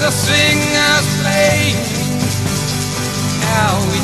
the singers playing. How